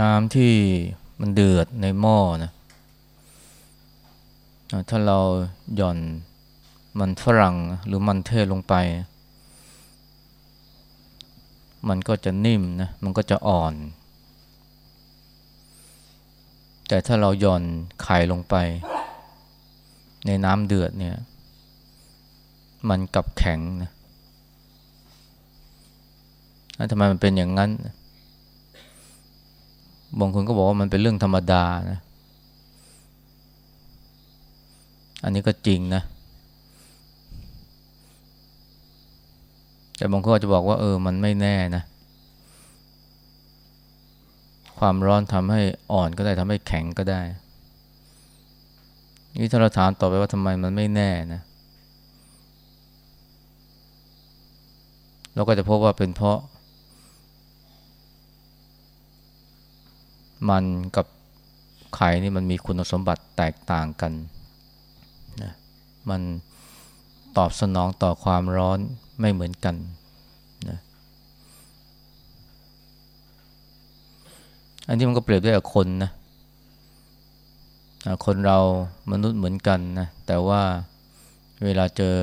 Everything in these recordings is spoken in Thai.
น้ำที่มันเดือดในหม้อนะถ้าเราหย่อนมันฝรั่งหรือมันเทศลงไป มันก็จะนิ่มนะ มันก็จะอ่อน แต่ถ้าเราหย่อนไข่ลงไป ในน้ำเดือดเนี่ย มันกลับแข็งนะทำไมมันเป็นอย่างนั้น บางคนก็บอกว่ามันเป็นเรื่องธรรมดานะ อันนี้ก็จริงนะ แต่บางคนจะบอกว่า เออ มันไม่แน่นะ ความร้อนทำให้อ่อนก็ได้ทำให้แข็งก็ได้ นี่ถ้าเราถามต่อไปว่าทำไมมันไม่แน่นะเราก็จะพบว่าเป็นเพราะ มันกับไข่นี่มันมีคุณสมบัติแตกต่างกันนะมันตอบสนองต่อความร้อนไม่เหมือนกันนะอันนี้มันก็เปรียบได้กับคนนะคนเรามนุษย์เหมือนกันนะแต่ว่าเวลาเจอ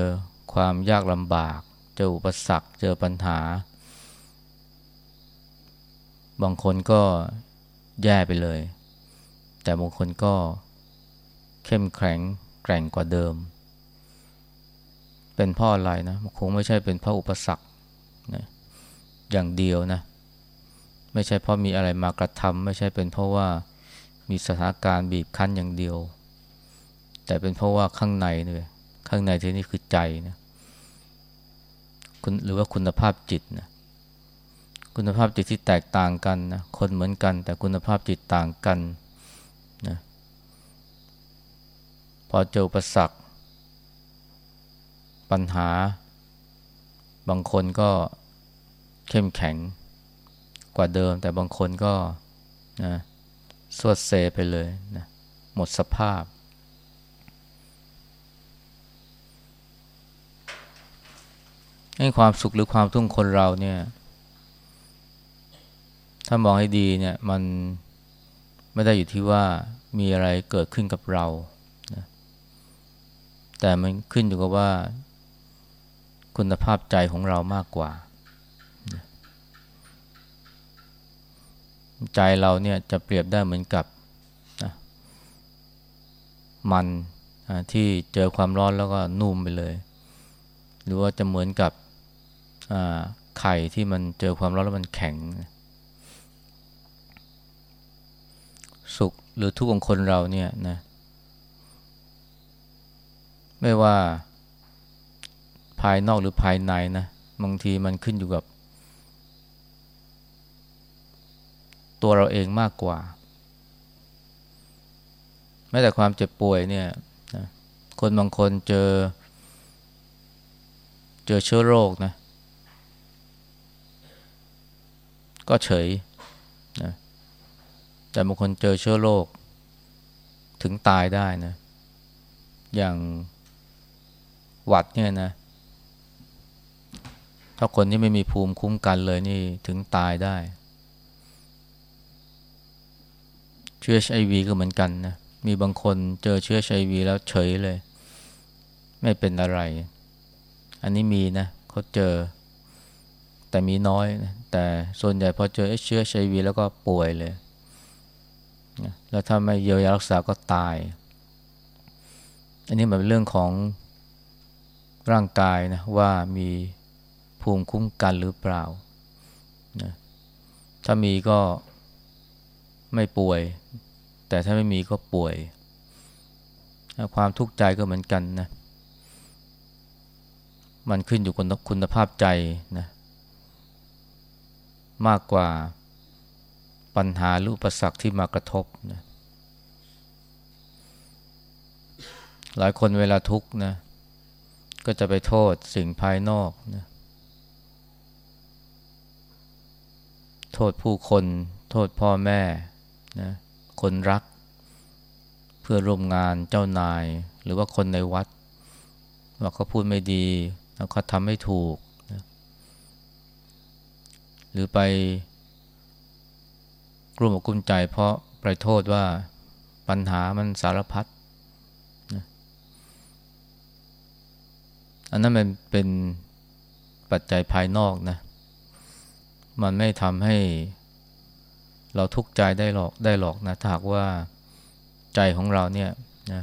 ความยากลำบาก เจออุปสรรคเจอปัญหา บางคนก็ แย่ไปเลย แต่บางคนก็เข้มแข็งแกร่งกว่าเดิม เป็นพราะอะไรนะคงไม่ใช่เป็นพราะอุปสรรคนะอย่างเดียวนะ ไม่ใช่เพราะมีอะไรมากระทำไม่ใช่เป็นเพราะว่ามีสถานการณ์บีบคั้นอย่างเดียว แต่เป็นเพราะว่าข้างในเลยข้างในที่นี่คือใจนะคุณหรือว่าคุณภาพจิตนะ คุณภาพจิตที่แตกต่างกันนะคนเหมือนกัน แต่คุณภาพจิตต่างกันนะพอเจอประสักปัญหา บางคนก็เข้มแข็งกว่าเดิม แต่บางคนก็นะสวดเซไปเลยนะหมดสภาพ ให้ความสุขหรือความทุกข์คนเราเนี่ย ถ้ามองให้ดีเนี่ยมันไม่ได้อยู่ที่ว่ามีอะไรเกิดขึ้นกับเรานะแต่มันขึ้นอยู่กับว่าคุณภาพใจของเรามากกว่า ใจเราเนี่ยจะเปรียบได้เหมือนกับนะมันที่เจอความร้อนแล้วก็นุ่มไปเลย หรือว่าจะเหมือนกับไข่ที่มันเจอความร้อนแล้วมันแข็งนะสุข หรือทุกของคนเราเนี่ยนะไม่ว่าภายนอกหรือภายในนะบางทีมันขึ้นอยู่กับ ตัวเราเองมากกว่า แม้แต่ความเจ็บป่วยเนี่ยนะคนบางคนเจอ เจอเชื้อโรคนะ ก็เฉย แต่บางคนเจอเชื้อโรคถึงตายได้นะ อย่างหวัดเนี่ยนะ ถ้าคนที่ไม่มีภูมิคุ้มกันเลยนี่ถึงตายได้เชื้อไอวีก็เหมือนกันนะ มีบางคนเจอเชื้อไอวีแล้วเฉยเลย ไม่เป็นอะไร อันนี้มีนะเขาเจอ แต่มีน้อยนะแต่ส่วนใหญ่พอเจอเชื้อไอวีแล้วก็ป่วยเลย แล้วถ้าไม่เยียวยารักษาก็ตาย อันนี้มันเป็นเรื่องของร่างกายนะว่ามีภูมิคุ้มกันหรือเปล่านะถ้ามีก็ไม่ป่วย แต่ถ้าไม่มีก็ป่วย ความทุกข์ใจก็เหมือนกันนะ มันขึ้นอยู่กับคุณภาพใจนะ มากกว่า ปัญหาหรืออุปสรรคที่มากระทบนะหลายคนเวลาทุกข์นะก็จะไปโทษสิ่งภายนอกนะโทษผู้คน โทษพ่อแม่นะคนรัก เพื่อร่วมงานเจ้านาย หรือว่าคนในวัด ว่าเขาพูดไม่ดีแล้วเขาทำไม่ถูกนะหรือไป กลุ่มอกกลุ้มใจ เพราะไปโทษว่าปัญหามันสารพัดนะอันนั้นมันเป็นปัจจัยภายนอกนะ มันไม่ทำให้เราทุกข์ใจได้หรอกได้หรอกนะถ้าหากว่าใจของเราเนี่ยนะ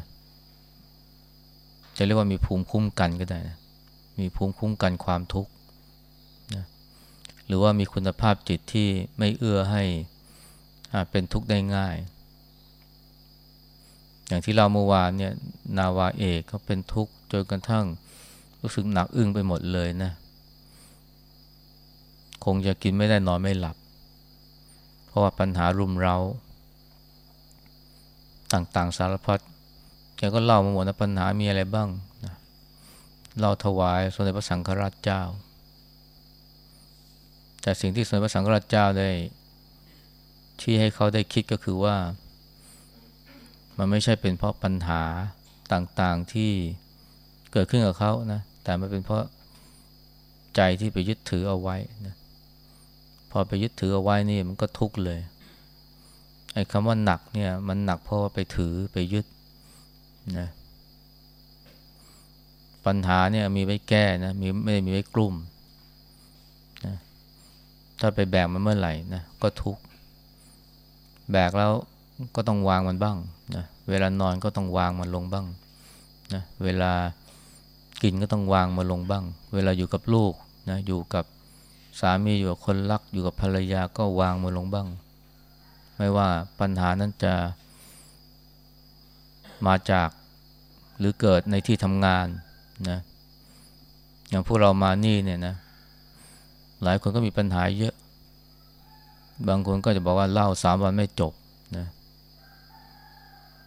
จะเรียกว่ามีภูมิคุ้มกันก็ได้นะมีภูมิคุ้มกันความทุกข์นะหรือว่ามีคุณภาพจิตที่ไม่เอื้อให้ เป็นทุกข์ได้ง่าย อย่างที่เราเมื่อวานเนี่ยนาวาเอกเขาเป็นทุกข์จนกระทั่งรู้สึกหนักอึ้งไปหมดเลยนะ คงจะกินไม่ได้นอนไม่หลับ เพราะว่าปัญหารุมเราต่างๆสารพัดแกก็เล่ามาหมดนะปัญหามีอะไรบ้างนะเราถวายสมเด็จพระสังฆราชเจ้า แต่สิ่งที่สมเด็จพระสังฆราชเจ้าได้ ที่ให้เขาได้คิดก็คือว่า มันไม่ใช่เป็นเพราะปัญหาต่างๆที่เกิดขึ้นกับเขานะ แต่มันเป็นเพราะใจที่ไปยึดถือเอาไว้นะพอไปยึดถือเอาไว้นี่มันก็ทุกข์เลยไอ้คำว่าหนักเนี่ย มันหนักเพราะว่าไปถือไปยึดนะปัญหาเนี่ยมีไว้แก้นะมีไม่ได้มีไว้กลุ่มนะถ้าไปแบกมันเมื่อไหร่นะก็ทุกข์ แบกแล้วก็ต้องวางมันบ้างนะเวลานอนก็ต้องวางมันลงบ้างนะเวลากินก็ต้องวางมันลงบ้าง เวลาอยู่กับลูกนะอยู่กับสามีอยู่กับคนรักอยู่กับภรรยาก็วางมันลงบ้าง ไม่ว่าปัญหานั้นจะมาจากหรือเกิดในที่ทำงานนะอย่างพวกเรามานี่เนี่ยนะหลายคนก็มีปัญหาเยอะ บางคนก็จะบอกว่าเล่าสามวันไม่จบนะ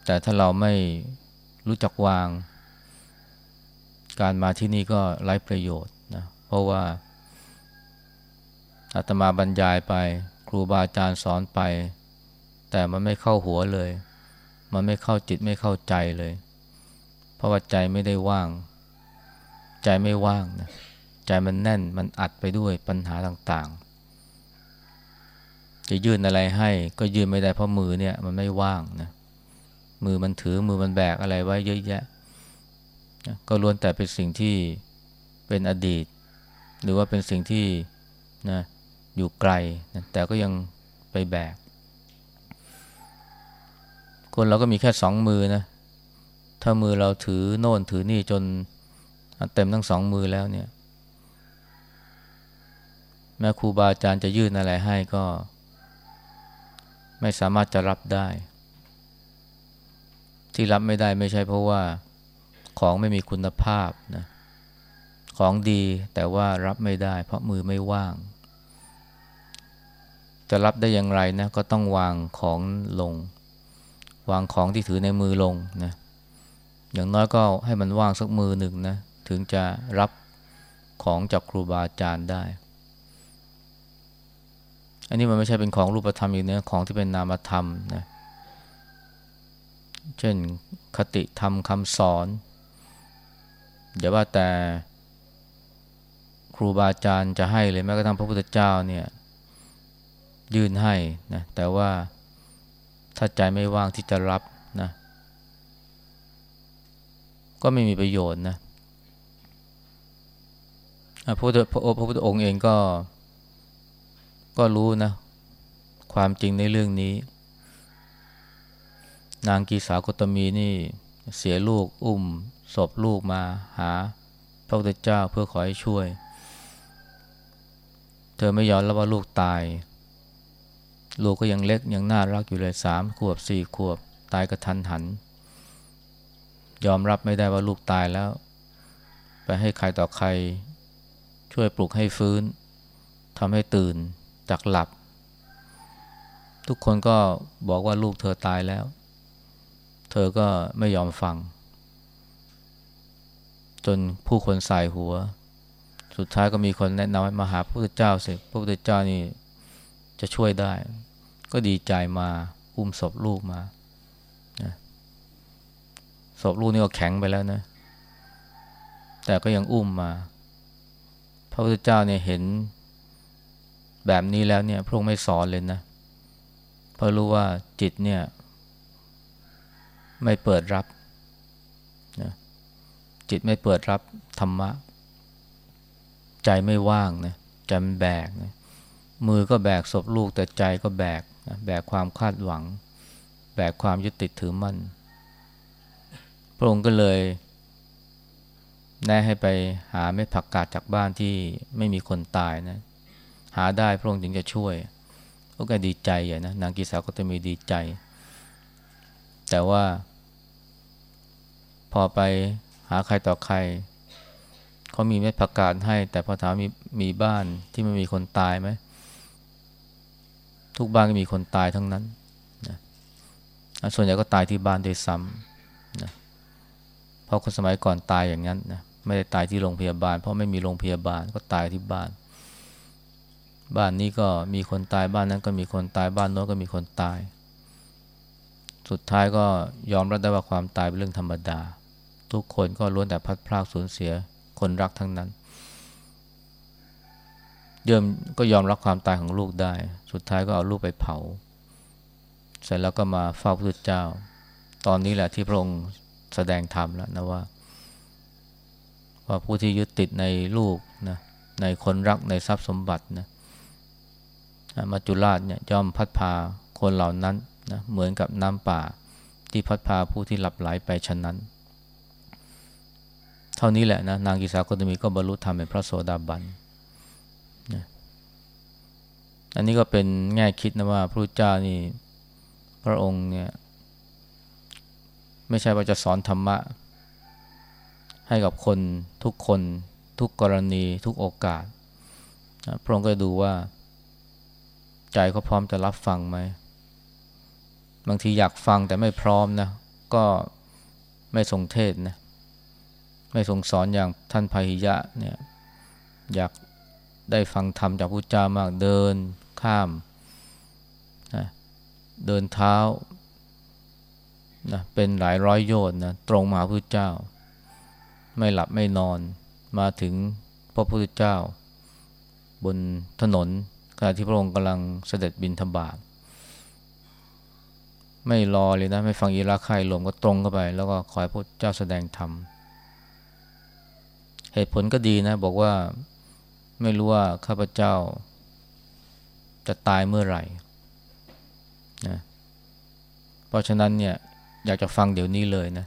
แต่ถ้าเราไม่รู้จักวาง การมาที่นี่ก็ไร้ประโยชน์นะเพราะว่าอาตมาบรรยายไป ครูบาอาจารย์สอนไป แต่มันไม่เข้าหัวเลย มันไม่เข้าจิตไม่เข้าใจเลย เพราะว่าใจไม่ได้ว่าง ใจไม่ว่างนะใจมันแน่นมันอัดไปด้วยปัญหาต่างๆ จะยื่นอะไรให้ ก็ยื่นไม่ได้เพราะมือเนี่ยมันไม่ว่างนะมือมันถือมือมันแบกอะไรไว้เยอะแยะ ก็ล้วนแต่เป็นสิ่งที่เป็นอดีต หรือว่าเป็นสิ่งที่นะอยู่ไกลนะแต่ก็ยังไปแบก คนเราก็มีแค่สองมือนะถ้ามือเราถือโน่นถือนี่จนเต็มทั้งสองมือแล้วเนี่ย แม้ครูบาอาจารย์จะยื่นอะไรให้ก็ ไม่สามารถจะรับได้ ที่รับไม่ได้ไม่ใช่เพราะว่าของไม่มีคุณภาพนะของดีแต่ว่ารับไม่ได้ เพราะมือไม่ว่าง จะรับได้อย่างไรนะก็ต้องวางของลง วางของที่ถือในมือลงนะอย่างน้อยก็ให้มันว่างสักมือหนึ่งนะถึงจะรับของจากครูบาอาจารย์ได้ อันนี้มันไม่ใช่เป็นของรูปธรรมอีกนะของที่เป็นนามธรรมนะเช่นคติธรรมคำสอนเดี๋ยวว่าแต่ครูบาอาจารย์จะให้เลยแม้กระทั่งพระพุทธเจ้าเนี่ยยื่นให้นะแต่ว่าถ้าใจไม่ว่างที่จะรับนะก็ไม่มีประโยชน์นะพระพุทธพระพุทธองค์เองก็ ก็รู้นะ ความจริงในเรื่องนี้ นางกีสากตมีนี่เสียลูกอุ้มศพลูกมาหาพระพุทธเจ้าเพื่อขอให้ช่วย เธอไม่ยอมรับว่าลูกตาย ลูกก็ยังเล็กยังน่ารักอยู่เลยสามขวบสี่ขวบตายกระทันหัน ยอมรับไม่ได้ว่าลูกตายแล้ว ไปให้ใครต่อใคร ช่วยปลุกให้ฟื้นทำให้ตื่น จากหลับ ทุกคนก็บอกว่าลูกเธอตายแล้ว เธอก็ไม่ยอมฟัง จนผู้คนใส่หัว สุดท้ายก็มีคนแนะนำให้มาหาพระพุทธเจ้าสิพระพุทธเจ้านี่จะช่วยได้ ก็ดีใจมาอุ้มศพลูกมาศพลูกนี่ก็แข็งไปแล้วนะ แต่ก็ยังอุ้มมา พระพุทธเจ้าเนี่ยเห็น แบบนี้แล้วเนี่ยพระองค์ไม่สอนเลยนะเพราะรู้ว่าจิตเนี่ย ไม่เปิดรับนะจิตไม่เปิดรับธรรมะ ใจไม่ว่างนะใจมันแบกนะมือก็แบกศพลูกแต่ใจก็แบกนะแบกความคาดหวัง แบกความยึดติดถือมั่น พระองค์ก็เลยแนะให้ไปหาเม็ดผักกาดจากบ้านที่ไม่มีคนตายนะ หาได้พระองค์จึงจะช่วยก็แกดีใจใหญ่นะนางกีสาก็จะมีดีใจ แต่ว่า พอไปหาใครต่อใครเขามีเม็ดผักกาดให้ แต่พอถามมีมีบ้านที่ไม่มีคนตายไหมทุกบ้านก็มีคนตายทั้งนั้นนะส่วนใหญ่ก็ตายที่บ้านโดยซ้ำนะเพราะคนสมัยก่อนตายอย่างนั้นนะไม่ได้ตายที่โรงพยาบาล เพราะไม่มีโรงพยาบาลก็ตายที่บ้าน บ้านนี้ก็มีคนตายบ้านนั้นก็มีคนตายบ้านโน้นก็มีคนตาย สุดท้ายก็ยอมรับได้ว่าความตายเป็นเรื่องธรรมดา ทุกคนก็ล้วนแต่พัดพลากสูญเสียคนรักทั้งนั้นเยิมก็ยอมรับความตายของลูกได้ สุดท้ายก็เอาลูกไปเผา เสร็จแล้วก็มาเฝ้าพระพุทธเจ้า ตอนนี้แหละที่พระองค์แสดงธรรมแล้วนะว่า ว่าผู้ที่ยึดติดในลูกนะในคนรักในทรัพย์สมบัตินะ มัจจุราชเนี่ยย่อมพัดพาคนเหล่านั้นนะเหมือนกับน้ำป่าที่พัดพาผู้ที่หลับไหลไปฉะนั้น เท่านี้แหละนะนางกิสาโคตมีก็บรรลุธรรมเป็นพระโสดาบันนะอันนี้ก็เป็นแง่คิดนะว่าพระเจ้านี่พระองค์เนี่ยไม่ใช่ว่าจะสอนธรรมะ ให้กับคนทุกคนทุกกรณีทุกโอกาส พระองค์ก็ดูว่า ใจเขาพร้อมจะรับฟังไหม บางทีอยากฟังแต่ไม่พร้อมนะ ก็ไม่ทรงเทศนะ ไม่ทรงสอนอย่างท่านพาหิยะเนี่ย อยากได้ฟังธรรมจากพุทธเจ้ามากเดินข้ามนะเดินเท้านะเป็นหลายร้อยโยชน์นะตรงมาพุทธเจ้า ไม่หลับไม่นอนมาถึงพระพุทธเจ้า บนถนน ขณะที่พระองค์กำลังเสด็จบินธบาตไม่รอเลยนะไม่ฟังอีราใครลมก็ตรงเข้าไป แล้วก็คอยพระเจ้าแสดงธรรมเหตุผลก็ดีนะ บอกว่าไม่รู้ว่าข้าพเจ้าจะตายเมื่อไหร่นะเพราะฉะนั้นเนี่ยอยากจะฟังเดี๋ยวนี้เลยนะ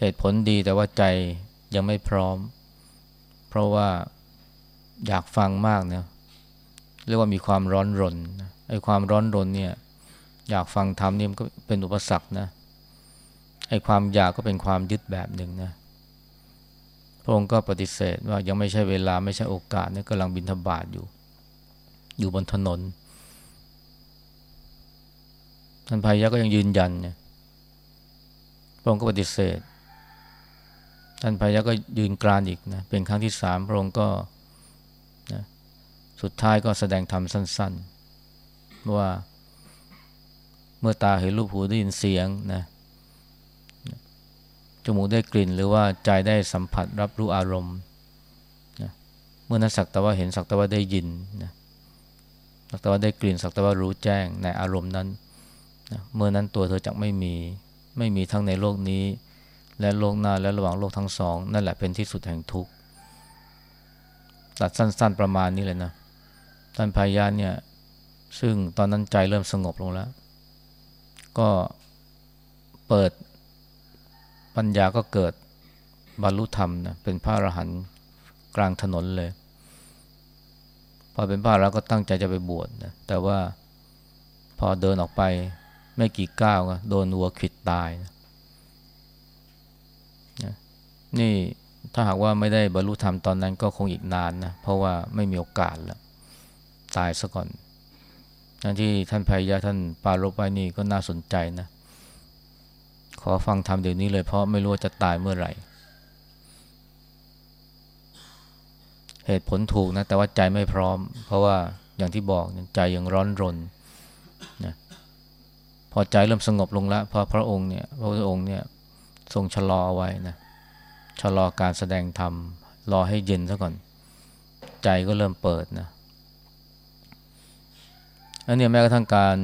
เหตุผลดีแต่ว่าใจยังไม่พร้อม เพราะว่าอยากฟังมากเนี่ย เรียกว่ามีความร้อนรนไอ้ความร้อนรนเนี่ย อยากฟังธรรมนี่มันก็เป็นอุปสรรคนะไอ้ความอยากก็เป็นความยึดแบบหนึ่งนะพระองค์ก็ปฏิเสธว่ายังไม่ใช่เวลาไม่ใช่โอกาสเนี่ยกำลังบินทบาทอยู่ อยู่บนถนนท่านพายะก็ยังยืนยันเนี่ยพระองค์ก็ปฏิเสธ ท่านพายะก็ยืนกรานอีกนะเป็นครั้งที่สามพระองค์ก็ สุดท้ายก็แสดงธรรมสั้น ๆ ว่าเมื่อตาเห็นรูปหูได้ยินเสียงนะจมูกได้กลิ่นหรือว่าใจได้สัมผัสรับรู้อารมณ์นะเมื่อนั้นสักแต่ว่าเห็นสักแต่ว่าได้ยินนะสักแต่ว่าได้กลิ่นสักแต่ว่ารู้แจ้งในอารมณ์นั้นนะเมื่อนั้นตัวเธอจะไม่มีไม่มีทั้งในโลกนี้ และโลกหน้าและระหว่างโลกทั้งสอง นั่นแหละเป็นที่สุดแห่งทุกข์ตัดสั้น ๆ ประมาณนี้เลยนะ ท่านพายาเนี่ย ซึ่งตอนนั้นใจเริ่มสงบลงแล้ว ก็เปิดปัญญาก็เกิดบรรลุธรรมนะเป็นพระอรหันต์กลางถนนเลย พอเป็นพระแล้วก็ตั้งใจจะไปบวชนะแต่ว่าพอเดินออกไปไม่กี่ก้าวก็โดนวัวขิดตายนะนี่ถ้าหากว่าไม่ได้บรรลุธรรมตอนนั้นก็คงอีกนานนะ เพราะว่าไม่มีโอกาสแล้ว ตายซะก่อนนั่นที่ท่านพายะท่านปารบไว้นี่ก็น่าสนใจนะ ขอฟังธรรมเดี๋ยวนี้เลยเพราะไม่รู้ว่าจะตายเมื่อไหร่ เหตุผลถูกนะ แต่ว่าใจไม่พร้อม เพราะว่าอย่างที่บอกใจยังร้อนรนนะพอใจเริ่มสงบลงแล้วพอพระองค์เนี่ยพระองค์เนี่ยทรงชะลอเอาไว้นะชะลอการแสดงธรรมรอให้เย็นซะก่อน ใจก็เริ่มเปิดนะ อันนี้แม้กระทั่งการ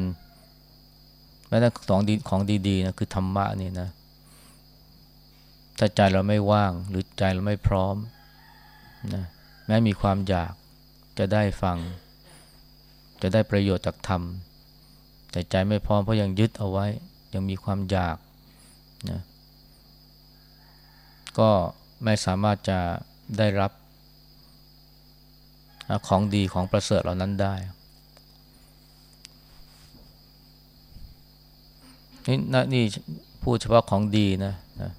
แม้แต่ของดีของดีๆนะคือธรรมะนี่นะ ถ้าใจเราไม่ว่างหรือใจเราไม่พร้อมนะแม้มีความอยากจะได้ฟัง จะได้ประโยชน์จากธรรม แต่ใจไม่พร้อมเพราะยังยึดเอาไว้ ยังมีความอยากนะก็ไม่สามารถจะได้รับของดีของประเสริฐเหล่านั้นได้ นี่นนี่พูดเฉพาะของดีนะนะ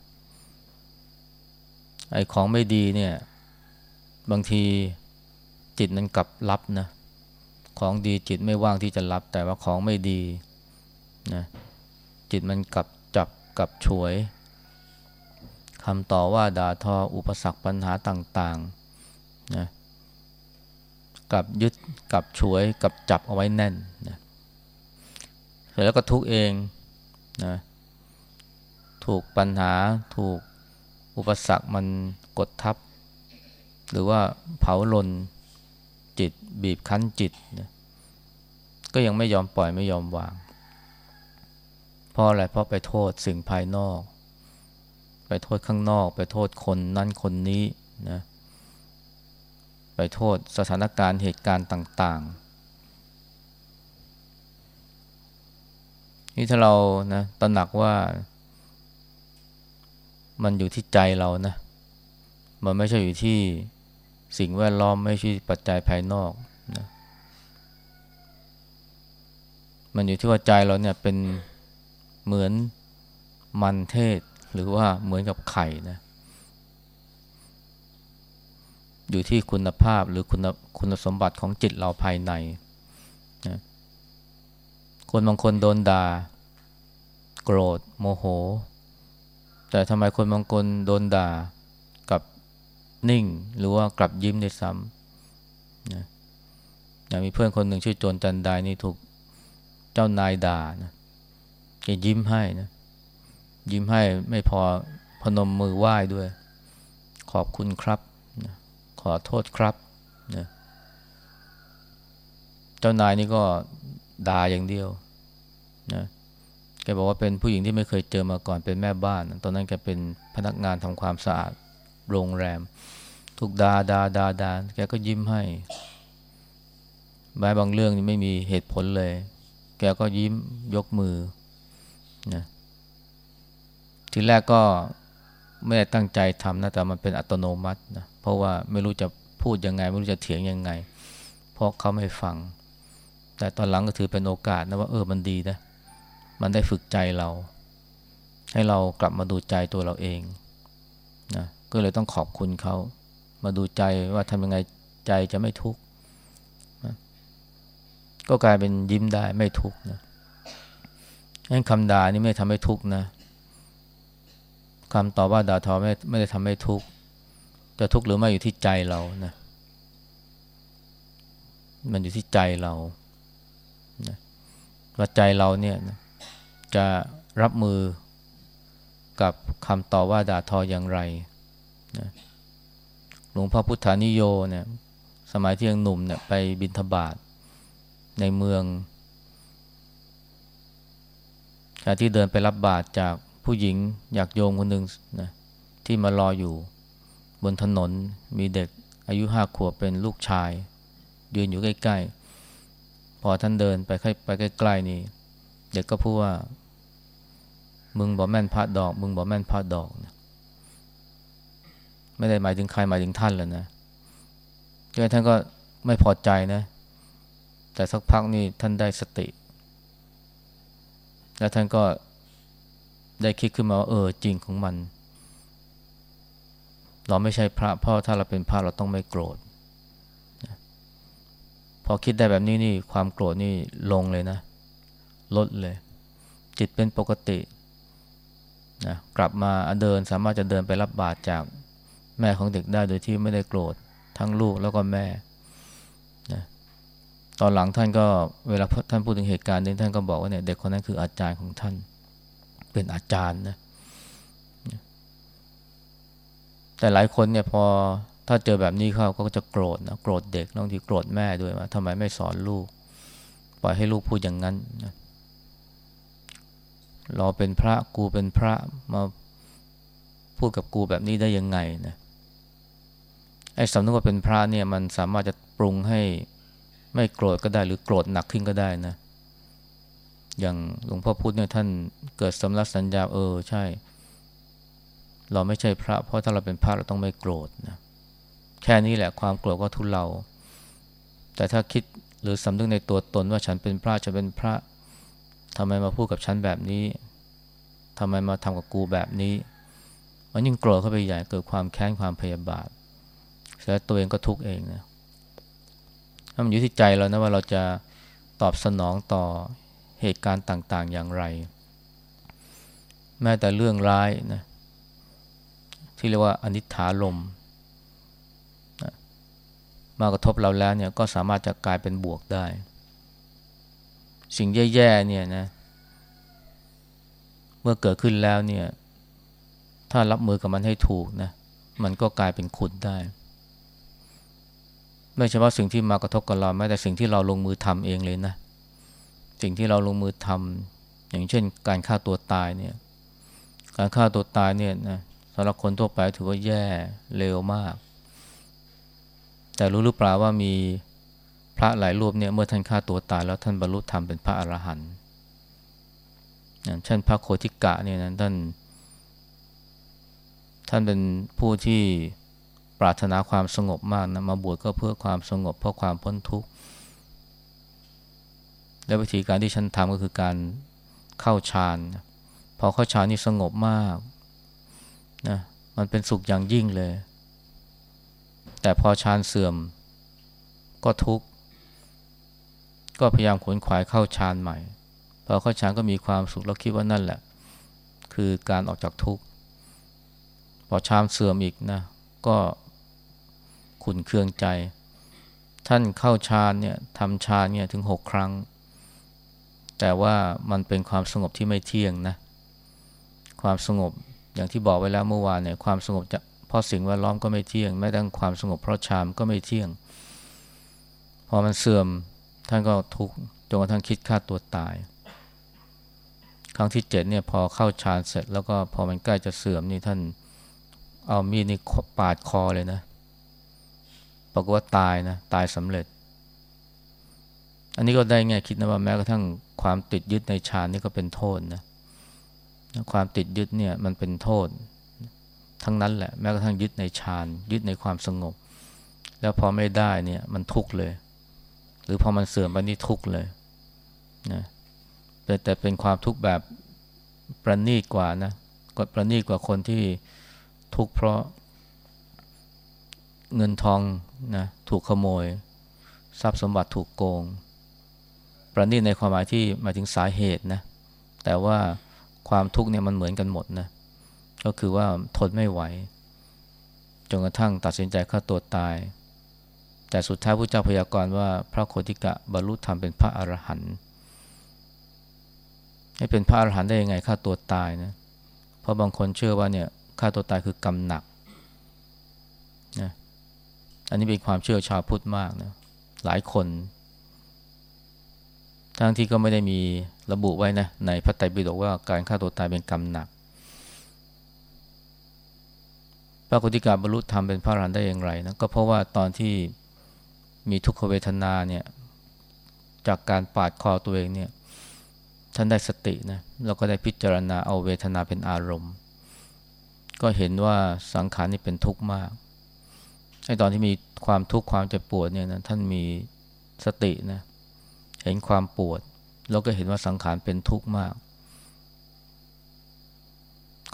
ไอ้ของไม่ดีเนี่ย บางทีจิตมันกลับรับนะของดีจิตไม่ว่างที่จะรับ แต่ว่าของไม่ดีนะจิตมันกลับจับกับฉวยคำต่อว่าด่าทออุปสรรคปัญหาต่างๆนะกับยึดกับฉวยกับจับเอาไว้แน่นนะแล้วก็ทุกเอง นะถูกปัญหาถูกอุปสรรคมันกดทับ หรือว่าเผาลนจิตบีบคั้นจิตนะก็ยังไม่ยอมปล่อยไม่ยอมวาง เพราะอะไรเพราะไปโทษสิ่งภายนอก ไปโทษข้างนอก ไปโทษคนนั้นคนนี้นะไปโทษสถานการณ์เหตุการณ์ต่าง ๆ นี่ถ้าเรานะตระหนักว่า มันอยู่ที่ใจเรานะ มันไม่ใช่อยู่ที่สิ่งแวดล้อมไม่ใช่ปัจจัยภายนอกนะมันอยู่ที่ว่าใจเราเนี่ยเป็นเหมือนมันเทศหรือว่าเหมือนกับไข่นะ อยู่ที่คุณภาพหรือคุณคุณสมบัติของจิตเราภายใน คนบางคนโดนด่า โกรธ โมโห แต่ทำไมคนบางคนโดนด่ากับนิ่ง หรือว่ากลับยิ้มได้ซ้ำนะอย่างมีเพื่อนคนหนึ่งชื่อโจนจันไดนี่ถูกเจ้านายด่านะแกยิ้มให้นะยิ้มให้ไม่พอพนมมือไหว้ด้วย ขอบคุณครับนะขอโทษครับนะเจ้านายนี่ก็ด่าอย่างเดียว นะแกบอกว่าเป็นผู้หญิงที่ไม่เคยเจอมาก่อนเป็นแม่บ้าน ตอนนั้นแกเป็นพนักงานทำความสะอาดโรงแรมถูกดาดาดาดาแกก็ยิ้มให้บางบางเรื่องนี่ไม่มีเหตุผลเลย แกก็ยิ้มยกมือนะทีแรกก็ไม่ได้ตั้งใจทำนะแต่มันเป็นอัตโนมัตินะเพราะว่าไม่รู้จะพูดยังไง ไม่รู้จะเถียงยังไง เพราะเขาไม่ฟัง แต่ตอนหลังก็ถือเป็นโอกาสนะว่าเออมันดีนะ มันได้ฝึกใจเรา ให้เรากลับมาดูใจตัวเราเองนะก็เลยต้องขอบคุณเขา มาดูใจว่าทำยังไงใจจะไม่ทุกข์นะก็กลายเป็นยิ้มได้ไม่ทุกข์นะงั้นคำด่านี่ไม่ทำให้ทุกข์นะคำต่อว่าด่าทอไม่ไม่ได้ทำให้ทุกข์จะทุกข์หรือไม่อยู่ที่ใจเรานะมันอยู่ที่ใจเรานะว่าใจเราเนี่ยนะ จะรับมือกับคำต่อว่าด่าทออย่างไรนะหลวงพ่อพุทธานิโยเนี่ยสมัยที่ยังหนุ่มเนี่ยไปบินทบาทในเมืองที่เดินไปรับบาตรจากผู้หญิงอยากโยมคนหนึ่งนะที่มารออยู่บนถนนมีเด็กอายุห้าขวบเป็นลูกชาย ยืนอยู่ใกล้ ๆ พอท่านเดินไปไปใกล้ๆนี่ เด็กก็พูดว่า มึงบอกแม่นพระดอก มึงบอกแม่นพระดอกนะไม่ได้หมายถึงใครหมายถึงท่านแล้วนะดังท่านก็ไม่พอใจนะ แต่สักพักนี่ท่านได้สติ แล้วท่านก็ได้คิดขึ้นมาว่าเออจริงของมัน เราไม่ใช่พระพราะถ้าเราเป็นพระเราต้องไม่โกรธพอคิดได้แบบนี้นี่ความโกรธนี่ลงเลยนะ ลดเลย จิตเป็นปกตินะกลับมาเดินสามารถจะเดินไปรับบาตรจากแม่ของเด็กได้โดยที่ไม่ได้โกรธทั้งลูกแล้วก็แม่นะตอนหลังท่านก็เวลาท่านพูดถึงเหตุการณ์นี้ท่านก็บอกว่าเนี่ยเด็กคนนั้นคืออาจารย์ของท่าน เป็นอาจารย์นะแต่หลายคนเนี่ยพอถ้าเจอแบบนี้เขาก็จะโกรธนะโกรธเด็กบางทีโกรธแม่ด้วยว่าทำไมไม่สอนลูก ปล่อยให้ลูกพูดอย่างนั้นนะ เราเป็นพระกูเป็นพระมาพูดกับกูแบบนี้ได้ยังไงนะไอ้สำนึกว่าเป็นพระเนี่ยมันสามารถจะปรุงให้ไม่โกรธก็ได้ หรือโกรธหนักขึ้นก็ได้นะ อย่างหลวงพ่อพุธเนี่ยท่านเกิดสำลักสัญญาเออใช่ เราไม่ใช่พระ เพราะถ้าเราเป็นพระเราต้องไม่โกรธนะแค่นี้แหละความโกรธก็ทุเลาแต่ถ้าคิดหรือสำนึกในตัวตนว่าฉันเป็นพระฉันเป็นพระ ทำไมมาพูดกับฉันแบบนี้ทำไมมาทำกับกูแบบนี้ มันยิ่งโกรธเข้าไปใหญ่เกิดความแค้นความพยาบาทแล้วตัวเองก็ทุกข์เองนะถ้ามันอยู่ที่ใจเรานะว่าเราจะตอบสนองต่อเหตุการณ์ต่างๆ อย่างไร แม้แต่เรื่องร้ายนะที่เรียกว่าอนิถาลมมากระทบเราแล้วเนี่ยก็สามารถจะกลายเป็นบวกได้ สิ่งแย่ๆเนี่ยนะ เมื่อเกิดขึ้นแล้วเนี่ย ถ้ารับมือกับมันให้ถูกนะมันก็กลายเป็นคุณได้ ไม่เฉพาะสิ่งที่มากระทบกับเราแม้แต่สิ่งที่เราลงมือทำเองเลยนะ สิ่งที่เราลงมือทำอย่างเช่น การฆ่าตัวตายเนี่ย การฆ่าตัวตายเนี่ยนะสำหรับคนทั่วไปถือว่าแย่เร็วมาก แต่รู้หรือเปล่าว่ามี พระหลายรูปเนี่ยเมื่อท่านฆ่าตัวตายแล้วท่านบรรลุธรรมเป็นพระอรหันต์อย่างเช่นพระโคติกะเนี่ยนะท่าน ท่านเป็นผู้ที่ปรารถนาความสงบมากนะมาบวชก็เพื่อความสงบ เพราะความพ้นทุกข์ และวิธีการที่ฉันทำก็คือการเข้าฌานพอเข้าฌานนี่สงบมากนะมันเป็นสุขอย่างยิ่งเลย แต่พอฌานเสื่อมก็ทุกข์ ก็พยายามขวนขวายเข้าฌานใหม่ พอเข้าฌานก็มีความสุขแล้วคิดว่านั่นแหละ คือการออกจากทุกข์ พอฌานเสื่อมอีกนะ ก็ขุนเคืองใจ ท่านเข้าฌานเนี่ยทำฌานเนี่ยถึงหกครั้ง แต่ว่ามันเป็นความสงบที่ไม่เที่ยงนะ ความสงบอย่างที่บอกไว้แล้วเมื่อวานเนี่ยความสงบจะเพราะสิ่งแวดล้อมก็ไม่เที่ยงแม้แต่ความสงบเพราะฌานก็ไม่เที่ยง พอมันเสื่อม ท่านก็ทุกข์จนกระทั่งคิดฆ่าตัวตาย ครั้งที่เจ็ดเนี่ยพอเข้าฌานเสร็จ แล้วก็พอมันใกล้จะเสื่อมนี่ท่านเอามีดนี่ปาดคอเลยนะปรากฏว่าตายนะตายสำเร็จ อันนี้ก็ได้ไงคิดนะว่าแม้กระทั่งความติดยึดในฌานนี่ก็เป็นโทษนะความติดยึดเนี่ยมันเป็นโทษ ทั้งนั้นแหละแม้กระทั่งยึดในฌานยึดในความสงบ แล้วพอไม่ได้เนี่ยมันทุกข์เลย หรือพอมันเสื่อมไปนี่ทุกข์เลยนะแต่แต่เป็นความทุกข์แบบประณีตกว่านะก็ประณีตกว่าคนที่ทุกข์เพราะเงินทองนะถูกขโมย ทรัพย์สมบัติถูกโกง ประณีตในความหมายที่หมายถึงสาเหตุนะแต่ว่าความทุกข์เนี่ยมันเหมือนกันหมดนะก็คือว่าทนไม่ไหวจนกระทั่งตัดสินใจฆ่าตัวตาย แต่สุดท้ายพระเจ้าพยากรณ์ว่าพระโคติกะบรรลุธรรมเป็นพระอรหันต์ให้เป็นพระอรหันต์ได้ยังไงฆ่าตัวตายนะเพราะบางคนเชื่อว่าเนี่ยฆ่าตัวตายคือกรรมหนักนะอันนี้เป็นความเชื่อชาวพุทธมากนะหลายคน ทั้งที่ก็ไม่ได้มีระบุไว้นะในพระไตรปิฎกว่าการฆ่าตัวตายเป็นกรรมหนักพระโคติกาบรรลุธรรมเป็นพระอรหันต์ได้อย่างไรนะก็เพราะว่าตอนที่ มีทุกขเวทนาเนี่ยจากการปาดคอตัวเองเนี่ยท่านได้สตินะแล้วก็ได้พิจารณาเอาเวทนาเป็นอารมณ์ ก็เห็นว่าสังขารนี่เป็นทุกข์มากในตอนที่มีความทุกข์ความเจ็บปวดเนี่ยนะท่านมีสตินะเห็นความปวด แล้วก็เห็นว่าสังขารเป็นทุกข์มาก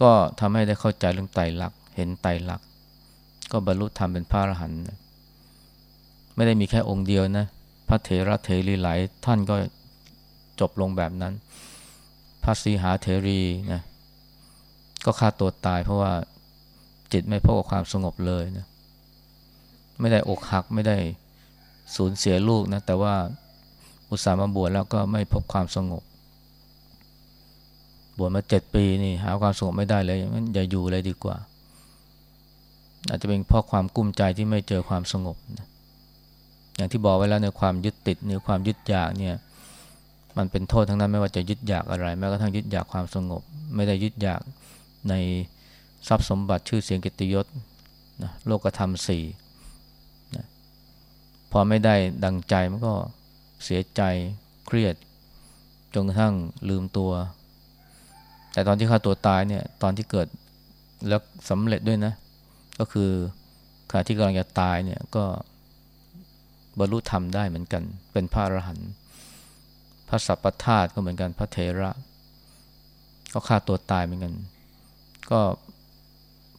ก็ทำให้ได้เข้าใจเรื่องไตรลักษเห็นไตรลักษณ์ก็บรรลุธรรมเป็นพระอรหันต์ ไม่ได้มีแค่องค์เดียวนะ พระเถระเถรีหลายท่านก็จบลงแบบนั้น พระสีหาเถรีนะก็ฆ่าตัวตายเพราะว่าจิตไม่พบกับความสงบเลยนะไม่ได้อกหักไม่ได้สูญเสียลูกนะ แต่ว่าอุตส่าห์มาบวชแล้วก็ไม่พบความสงบ บวชมาเจ็ดปีนี่หาความสงบไม่ได้เลยงั้นอย่าอยู่เลยดีกว่า อาจจะเป็นเพราะความกุ้มใจที่ไม่เจอความสงบนะ อย่างที่บอกไว้แล้วในความยึดติดหรือความยึดอยากเนี่ยมันเป็นโทษทั้งนั้นไม่ว่าจะยึดอยากอะไร แม้กระทั่งยึดอยากความสงบ ไม่ได้ยึดอยากในทรัพย์สมบัติชื่อเสียงกิตยศนะโลกธรรมสี่นะพอไม่ได้ดังใจมันก็เสียใจเครียดจนกระทั่งลืมตัว แต่ตอนที่ฆ่าตัวตายเนี่ยตอนที่เกิดแล้วสำเร็จด้วยนะ ก็คือขณะที่กำลังจะตายเนี่ยก็ บรรลุธรรมได้เหมือนกัน เป็นพระอรหันต์พระสัพพธาตุก็เหมือนกันพระเทระ ก็ฆ่าตัวตายเหมือนกัน ก็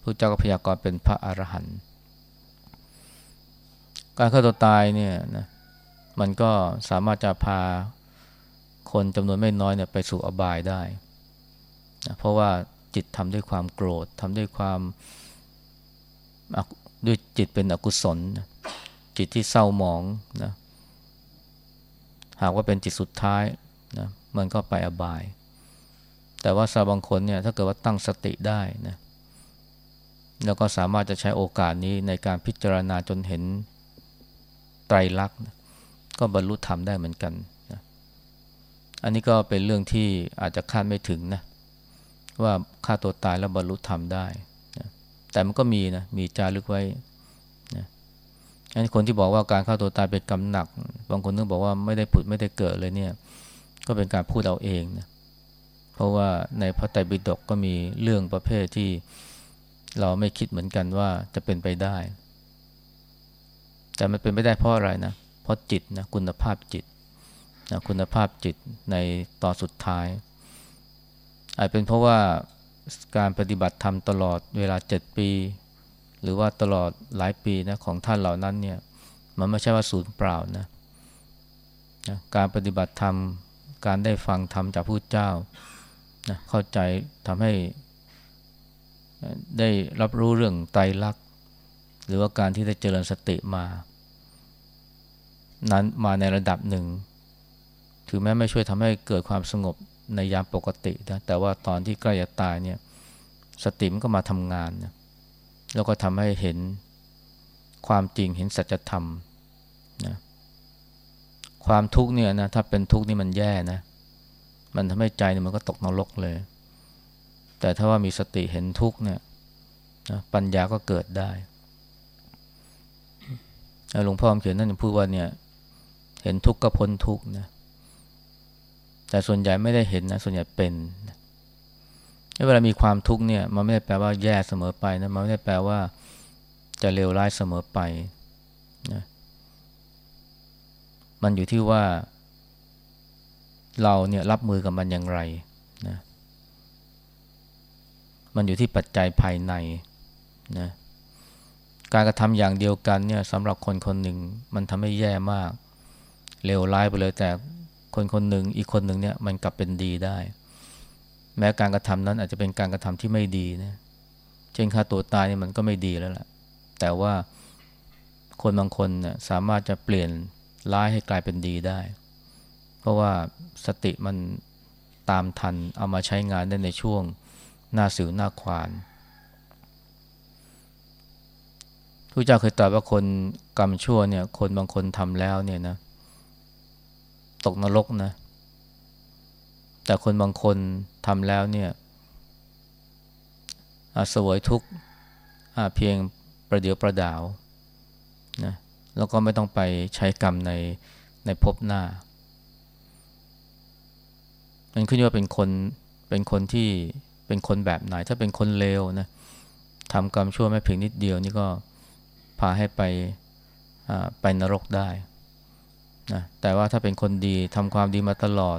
พระเจ้าก็พยากรณ์เป็นพระอรหันต์การฆ่าตัวตายเนี่ยนะมันก็สามารถจะพาคนจำนวนไม่น้อยเนี่ยไปสู่อบายได้นะเพราะว่าจิตทำด้วยความโกรธทำด้วยความด้วยจิตเป็นอกุศลนะ จิตที่เศร้าหมองนะหากว่าเป็นจิตสุดท้ายนะมันก็ไปอบาย แต่ว่าสาบางคนเนี่ยถ้าเกิดว่าตั้งสติได้นะแล้วก็สามารถจะใช้โอกาสนี้ในการพิจารณาจนเห็นไตรลักษณ์ก็บรรลุธรรมได้เหมือนกันนะอันนี้ก็เป็นเรื่องที่อาจจะคาดไม่ถึงนะว่าฆ่าตัวตายแล้วบรรลุธรรมได้นะแต่มันก็มีนะมีจารึกไว้ อันคนที่บอกว่าการฆ่าตัวตายเป็นกรรมหนัก บางคนนึกบอกว่าไม่ได้ผุดไม่ได้เกิดเลยเนี่ย ก็เป็นการพูดเอาเองนะเพราะว่าในพระไตรปิฎกก็มีเรื่องประเภทที่เราไม่คิดเหมือนกันว่าจะเป็นไปได้ แต่มันเป็นไม่ได้เพราะอะไรนะ เพราะจิตนะคุณภาพจิตนะคุณภาพจิตในตอนสุดท้าย อาจเป็นเพราะว่าการปฏิบัติธรรมตลอดเวลาเจ็ดปี หรือว่าตลอดหลายปีนะของท่านเหล่านั้นเนี่ยมันไม่ใช่ว่าศูนย์เปล่านะนะการปฏิบัติธรรมการได้ฟังธรรมจากผู้เจ้านะเข้าใจทำให้ได้รับรู้เรื่องไตรลักษณ์หรือว่าการที่ได้เจริญสติมา นั้นมาในระดับหนึ่ง ถึงแม้ไม่ช่วยทำให้เกิดความสงบในยามปกตินะแต่ว่าตอนที่ใกล้จะตายเนี่ยสติมันก็มาทำงานนะ แล้วก็ทำให้เห็นความจริงเห็นสัจธรรมนะความทุกข์เนี่ยนะถ้าเป็นทุกข์นี่มันแย่นะ มันทำให้ใจเนี่ยมันก็ตกนรกเลย แต่ถ้าว่ามีสติเห็นทุกเนี่ยนะปัญญาก็เกิดได้หลวงพ่อเขียนนั่นพูดว่าเนี่ย เห็นทุกข์ก็พ้นทุกข์นะแต่ส่วนใหญ่ไม่ได้เห็นนะ ส่วนใหญ่เป็น เวลามีความทุกข์เนี่ยมันไม่ได้แปลว่าแย่เสมอไปนะมันไม่ได้แปลว่าจะเลวร้ายเสมอไปนะมันอยู่ที่ว่า เราเนี่ยรับมือกับมันอย่างไรนะมันอยู่ที่ปัจจัยภายในนะการกระทำอย่างเดียวกันเนี่ยสำหรับคนคนหนึ่งมันทำให้แย่มากเลวร้ายไปเลยแต่คนคนหนึ่งอีกคนหนึ่งเนี่ยมันกลับเป็นดีได้ แม้การกระทำนั้นอาจจะเป็นการกระทำที่ไม่ดีนะเช่นฆ่าตัวตายเนี่ยมันก็ไม่ดีแล้วแหละแต่ว่าคนบางคนเนี่ยสามารถจะเปลี่ยนร้ายให้กลายเป็นดีได้ เพราะว่าสติมันตามทันเอามาใช้งานได้ในช่วงหน้าสิวหน้าควานพระเจ้าเคยตรัสว่าคนกรรมชั่วเนี่ย คนบางคนทำแล้วเนี่ยนะ ตกนรกนะ แต่คนบางคนทำแล้วเนี่ยสวยทุกเพียงประเดียวประดาวนะแล้วก็ไม่ต้องไปใช้กรรมในในภพหน้า มันขึ้นว่าเป็นคนเป็นคนที่เป็นคนแบบไหน ถ้าเป็นคนเลวนะทำกรรมชั่วแม้เพียงนิดเดียวนี่ก็พาให้ไปไปนรกได้นะแต่ว่าถ้าเป็นคนดีทำความดีมาตลอด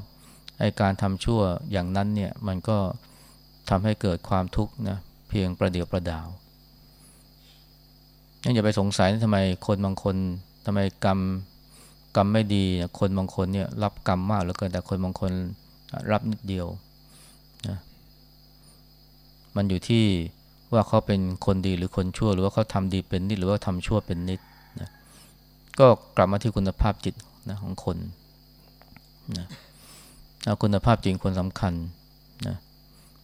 ไอการทำชั่วอย่างนั้นเนี่ยมันก็ทำให้เกิดความทุกข์นะเพียงประเดียวประดาวนั่นอย่าไปสงสัยทำไมคนบางคนทำไมกรรมกรรมไม่ดีคนบางคนเนี่ยรับกรรมมากเหลือเกินแต่คนบางคนรับนิดเดียวนะมันอยู่ที่ว่าเขาเป็นคนดีหรือคนชั่ว หรือว่าเขาทำดีเป็นนิดหรือว่าทำชั่วเป็นนิดนะก็กลับมาที่คุณภาพจิตนะของคนนะ คุณภาพจริงคนสำคัญนะ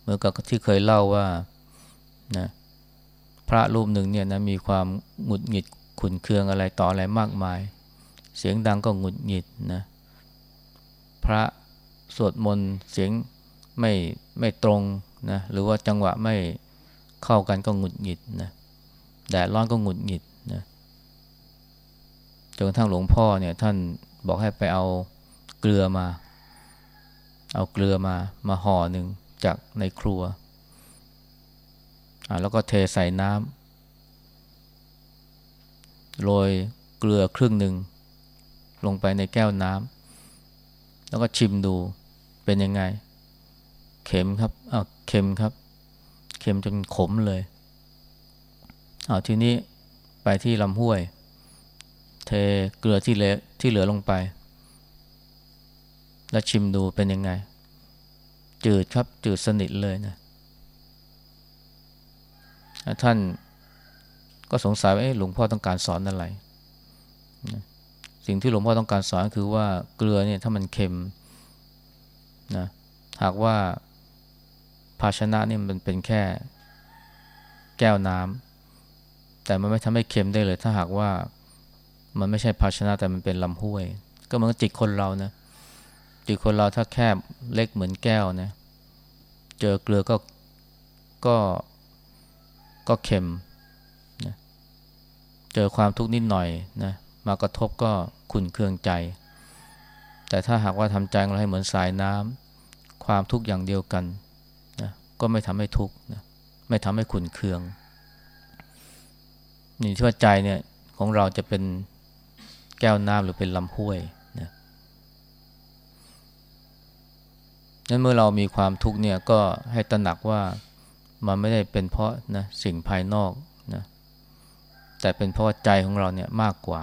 เมื่อกับที่เคยเล่าว่านะพระรูปหนึ่งเนี่ยนะมีความหงุดหงิดขุนเคืองอะไรต่ออะไรมากมาย เสียงดังก็หงุดหงิดนะพระสวดมนต์เสียงไม่ไม่ตรงนะหรือว่าจังหวะไม่เข้ากันก็หงุดหงิดนะแดดร้อนก็หงุดหงิดนะจนกระทั่งหลวงพ่อเนี่ยท่านบอกให้ไปเอาเกลือมา เอาเกลือมามาห่อหนึ่งจากในครัวอ่าแล้วก็เทใส่น้ำโรยเกลือครึ่งหนึ่ง ลงไปในแก้วน้ำแล้วก็ชิมดูเป็นยังไง เข็มครับอ้าวเค็มครับเค็มจนขมเลยอ้าวทีนี้ไปที่ลำห้วย เทเกลือที่เหลือที่เหลือลงไป แล้วชิมดูเป็นยังไง จืดครับจืดสนิทเลยนะท่านก็สงสัยว่าหลวงพ่อต้องการสอนอะไร สิ่งที่หลวงพ่อต้องการสอนคือว่าเกลือเนี่ยถ้ามันเค็มนะหากว่าภาชนะนี่มันเป็นแค่แก้วน้ำแต่มันไม่ทำให้เค็มได้เลย ถ้าหากว่ามันไม่ใช่ภาชนะแต่มันเป็นลำห้วย ก็เหมือนจิตคนเรานะ จิตคนเราถ้าแคบเล็กเหมือนแก้วนะเจอเกลือก็ก็ก็เค็มนะเจอความทุกข์นิดหน่อยนะมากระทบก็ขุ่นเคืองใจ แต่ถ้าหากว่าทำใจเราให้เหมือนสายน้ำความทุกข์อย่างเดียวกันนะก็ไม่ทำให้ทุกข์นะไม่ทำให้ขุ่นเคืองนี่ที่ว่าใจเนี่ยของเราจะเป็นแก้วน้ำหรือเป็นลำห้วย นั้นเมื่อเรามีความทุกข์เนี่ยก็ให้ตระหนักว่ามันไม่ได้เป็นเพราะนะสิ่งภายนอกนะแต่เป็นเพราะใจของเราเนี่ยมากกว่า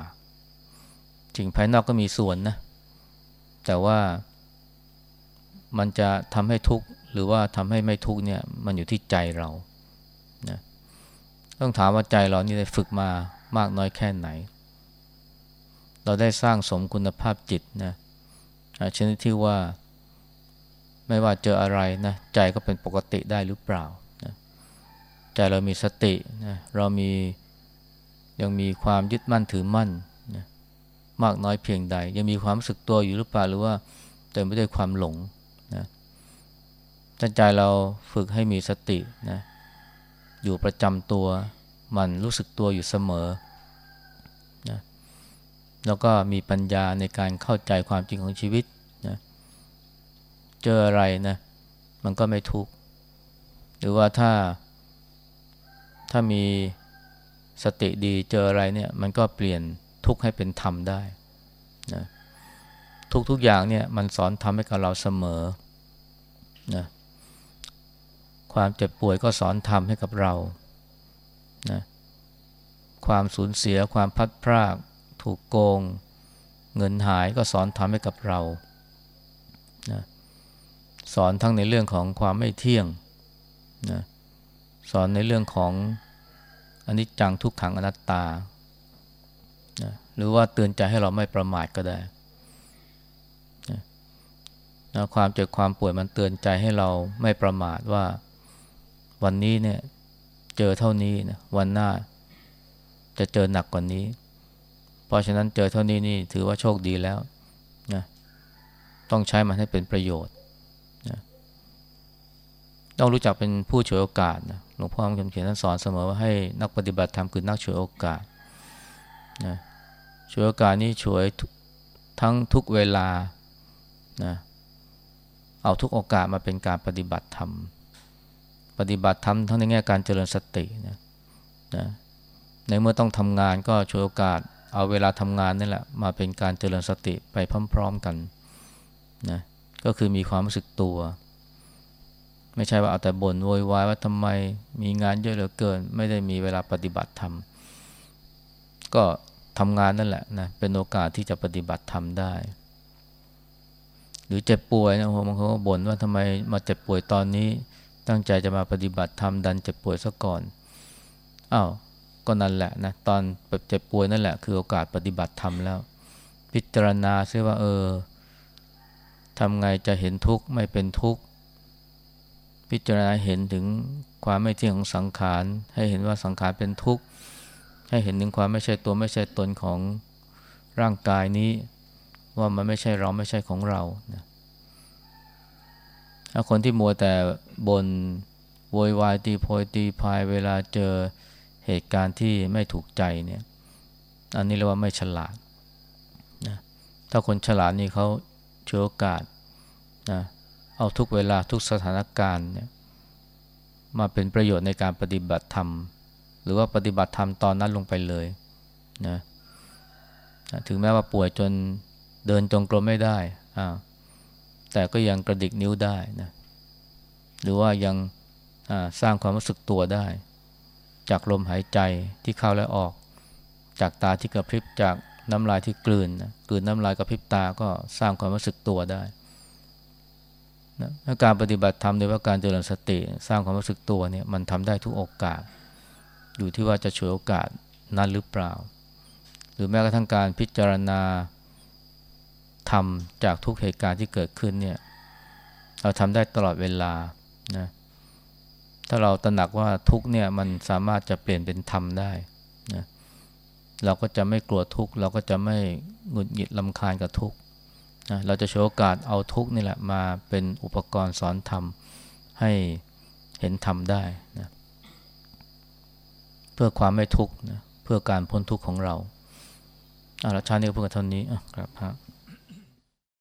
สิ่งภายนอกก็มีส่วนนะ แต่ว่ามันจะทำให้ทุกข์หรือว่าทำให้ไม่ทุกข์เนี่ยมันอยู่ที่ใจเรานะต้องถามว่าใจเรานี่ได้ฝึกมามากน้อยแค่ไหน เราได้สร้างสมคุณภาพจิตนะชนิดที่ว่า ไม่ว่าเจออะไรนะใจก็เป็นปกติได้หรือเปล่านะใจเรามีสตินะเรามียังมีความยึดมั่นถือมั่นนะมากน้อยเพียงใด ยังมีความรู้สึกตัวอยู่หรือเปล่าหรือว่าเต็มไปด้วยความหลงนะถ้าใจเราฝึกให้มีสตินะอยู่ประจำตัวมันรู้สึกตัวอยู่เสมอนะแล้วก็มีปัญญาในการเข้าใจความจริงของชีวิต เจออะไรนะมันก็ไม่ทุกข์หรือว่าถ้า ถ้ามีสติดีเจออะไรเนี่ย มันก็เปลี่ยนทุกข์ให้เป็นธรรมได้นะทุกทุกอย่างเนี่ยมันสอนทำให้กับเราเสมอนะความเจ็บป่วยก็สอนทำให้กับเรานะความสูญเสียความพัดพราก ถูกโกง เงินหายก็สอนทำให้กับเรานะ สอนทั้งในเรื่องของความไม่เที่ยงนะสอนในเรื่องของอนิจจังทุกขังอนัตตานะหรือว่าเตือนใจให้เราไม่ประมาทก็ได้นะความเจ็บความป่วยมันเตือนใจให้เราไม่ประมาทว่าวันนี้เนี่ยเจอเท่านี้นะวันหน้าจะเจอหนักกว่านี้ เพราะฉะนั้นเจอเท่านี้นี่ถือว่าโชคดีแล้วนะต้องใช้มันให้เป็นประโยชน์ ต้องรู้จักเป็นผู้ฉวยโอกาสนะหลวงพ่อคำเขียนท่านสอนเสมอว่าให้นักปฏิบัติธรรมคือนักฉวยโอกาสนะฉวยโอกาสนี้ฉวยทั้งทุกเวลานะเอาทุกโอกาสมาเป็นการปฏิบัติธรรมปฏิบัติธรรมทั้งในแง่การเจริญสตินะนะในเมื่อต้องทำงานก็ฉวยโอกาส เอาเวลาทำงานนี่แหละมาเป็นการเจริญสติไปพร้อม ๆกันนะก็คือมีความรู้สึกตัว ไม่ใช่ว่าเอาแต่บ่นโวยวายว่าทำไมมีงานเยอะเหลือเกิน ไม่ได้มีเวลาปฏิบัติธรรมก็ทำงานนั่นแหละนะเป็นโอกาสที่จะปฏิบัติธรรมได้ หรือเจ็บป่วยนะบางคนก็บ่นว่าทำไมมาเจ็บป่วยตอนนี้ ตั้งใจจะมาปฏิบัติธรรมดันเจ็บป่วยซะก่อนอ้าวก็นั่นแหละนะตอนเจ็บป่วยนั่นแหละคือโอกาสปฏิบัติธรรมแล้ว พิจารณาซิว่าเออทำไงจะเห็นทุกข์ไม่เป็นทุกข์ พิจารณาเห็นถึงความไม่เที่ยงของสังขาร ให้เห็นว่าสังขารเป็นทุกข์ ให้เห็นถึงความไม่ใช่ตัวไม่ใช่ตนของร่างกายนี้ ว่ามันไม่ใช่เราไม่ใช่ของเรานะคนที่มัวแต่บนโวยวายตีโพยตีพายเวลาเจอเหตุการณ์ที่ไม่ถูกใจเนี่ย อันนี้เรียกว่าไม่ฉลาดนะถ้าคนฉลาดนี่เขาเชื่อโอกาสนะ เอาทุกเวลาทุกสถานการณ์เนี่ยมาเป็นประโยชน์ในการปฏิบัติธรรม หรือว่าปฏิบัติธรรมตอนนั้นลงไปเลยนะถึงแม้ว่าป่วยจนเดินจงกรมไม่ได้อ่าแต่ก็ยังกระดิกนิ้วได้นะหรือว่ายังสร้างความรู้สึกตัวได้ จากลมหายใจที่เข้าและออก จากตาที่กระพริบจากน้ำลายที่กลืนนะกลืนน้ำลายกระพริบตาก็สร้างความรู้สึกตัวได้ นะการปฏิบัติธรรมโดยว่าการเจริญสติสร้างความรู้สึกตัวเนี่ยมันทำได้ทุกโอกาส อยู่ที่ว่าจะฉวยโอกาสนั้นหรือเปล่า หรือแม้กระทั่งการพิจารณาทำจากทุกเหตุการณ์ที่เกิดขึ้นเนี่ยเราทำได้ตลอดเวลานะถ้าเราตระหนักว่าทุกเนี่ยมันสามารถจะเปลี่ยนเป็นธรรมได้นะเราก็จะไม่กลัวทุกเราก็จะไม่หงุดหงิดลำคาญกับทุกข์ เราจะโชว์โอกาสเอาทุกนี่แหละมาเป็นอุปกรณ์สอนธรรมให้เห็นธรรมได้นะเพื่อความไม่ทุกข์นะเพื่อการพ้นทุกข์ของเราอาละชาตินี้ก็พูดกันเท่านี้ครับฮะ